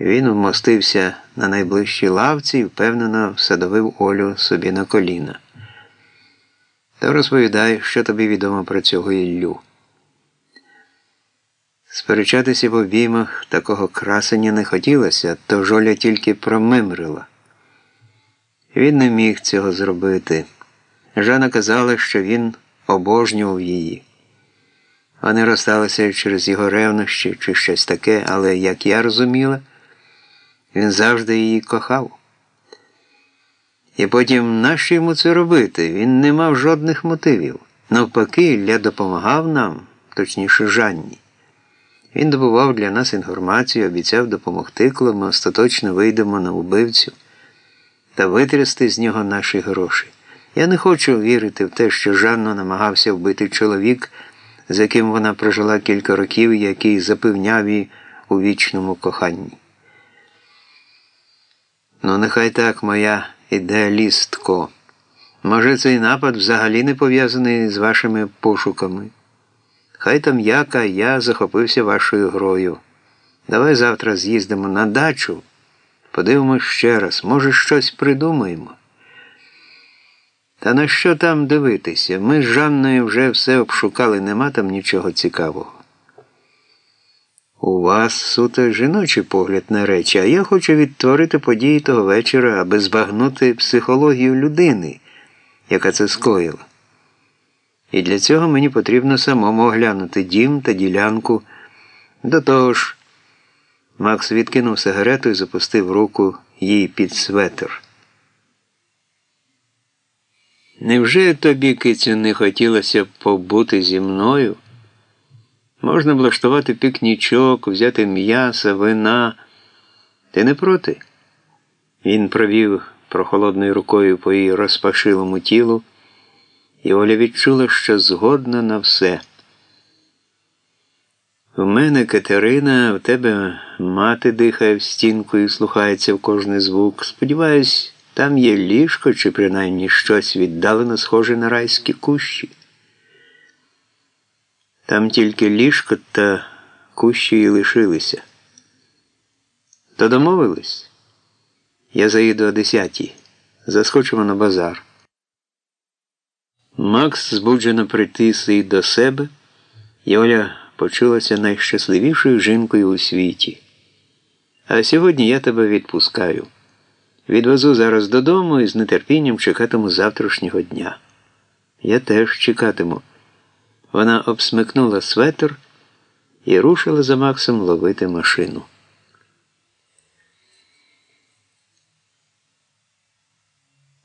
Він вмостився на найближчій лавці і впевнено всадовив Олю собі на коліна. То розповідай, що тобі відомо про цього Іллю. Сперечатися в обіймах такого красення не хотілося, то жоля тільки промимрила. Він не міг цього зробити. Жана казала, що він обожнював її. Вони розсталися через його ревнощі чи щось таке, але, як я розуміла, він завжди її кохав. І потім нащо йому це робити? Він не мав жодних мотивів. Навпаки, Ілля допомагав нам, точніше, Жанні. Він добував для нас інформацію, обіцяв допомогти, коли ми остаточно вийдемо на убивцю та витрясти з нього наші гроші. Я не хочу вірити в те, що Жанну намагався вбити чоловік, з яким вона прожила кілька років, який запевняв її у вічному коханні. Ну, нехай так, моя ідеалістко. Може, цей напад взагалі не пов'язаний з вашими пошуками. Хай там як, а я захопився вашою грою. Давай завтра з'їздимо на дачу, подивимось ще раз, може, щось придумаємо. Та на що там дивитися? Ми з Жанною вже все обшукали, нема там нічого цікавого. У вас суто жіночий погляд на речі, а я хочу відтворити події того вечора, аби збагнути психологію людини, яка це скоїла. І для цього мені потрібно самому оглянути дім та ділянку. До того ж, Макс відкинув сигарету і запустив руку їй під светр. Невже тобі, кицю, не хотілося побути зі мною? Можна влаштувати пікнічок, взяти м'яса, вина. Ти не проти? Він провів прохолодною рукою по її розпашилому тілу, і Оля відчула, що згодна на все. У мене Катерина, в тебе мати дихає в стінку і слухається в кожний звук. Сподіваюсь, там є ліжко чи принаймні щось віддалено схоже на райські кущі. Там тільки ліжко та кущі і лишилися. То домовились? Я заїду о десятій. Заскочимо на базар. Макс збуджено притис її до себе, і Оля почулася найщасливішою жінкою у світі. А сьогодні я тебе відпускаю. Відвезу зараз додому і з нетерпінням чекатиму завтрашнього дня. Я теж чекатиму. Вона обсмикнула светр і рушила за Максом ловити машину.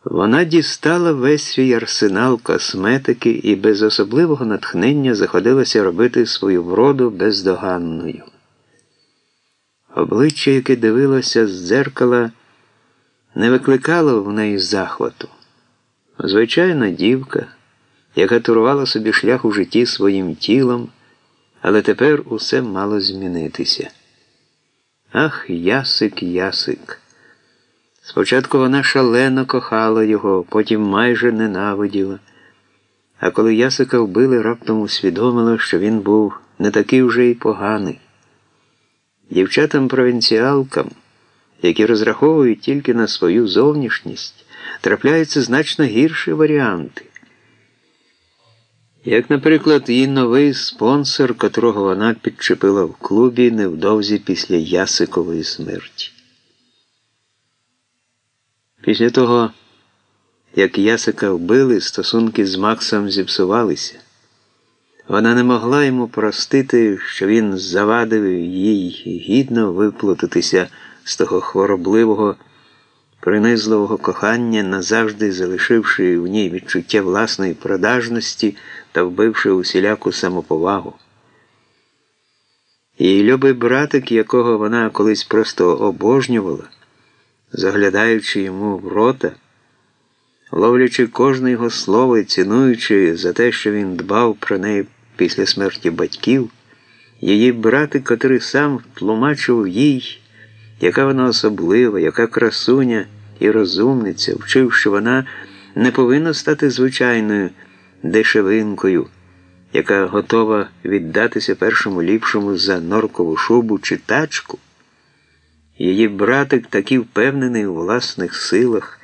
Вона дістала весь свій арсенал косметики і без особливого натхнення заходилася робити свою вроду бездоганною. Обличчя, яке дивилося з дзеркала, не викликало в неї захвату. Звичайна дівка яка турувала собі шлях у житті своїм тілом, але тепер усе мало змінитися. Ах, ясик, ясик. Спочатку вона шалено кохала його, потім майже ненавиділа. А коли Ясика вбили, раптом усвідомила, що він був не такий вже й поганий. Дівчатам-провінціалкам, які розраховують тільки на свою зовнішність, трапляються значно гірші варіанти. Як, наприклад, її новий спонсор, котрого вона підчепила в клубі невдовзі після Ясикової смерті. Після того, як Ясика вбили, стосунки з Максом зіпсувалися. Вона не могла йому простити, що він завадив їй гідно виплутатися з того хворобливого принизливого кохання, назавжди залишивши в ній відчуття власної продажності та вбивши усіляку самоповагу. Її любий братик, якого вона колись просто обожнювала, заглядаючи йому в рота, ловлячи кожне його слово і цінуючи за те, що він дбав про неї після смерті батьків, її братик, котрий сам тлумачив їй яка вона особлива, яка красуня і розумниця, вчив, що вона не повинна стати звичайною дешевинкою, яка готова віддатися першому ліпшому за норкову шубу чи тачку. Її братик такий впевнений у власних силах.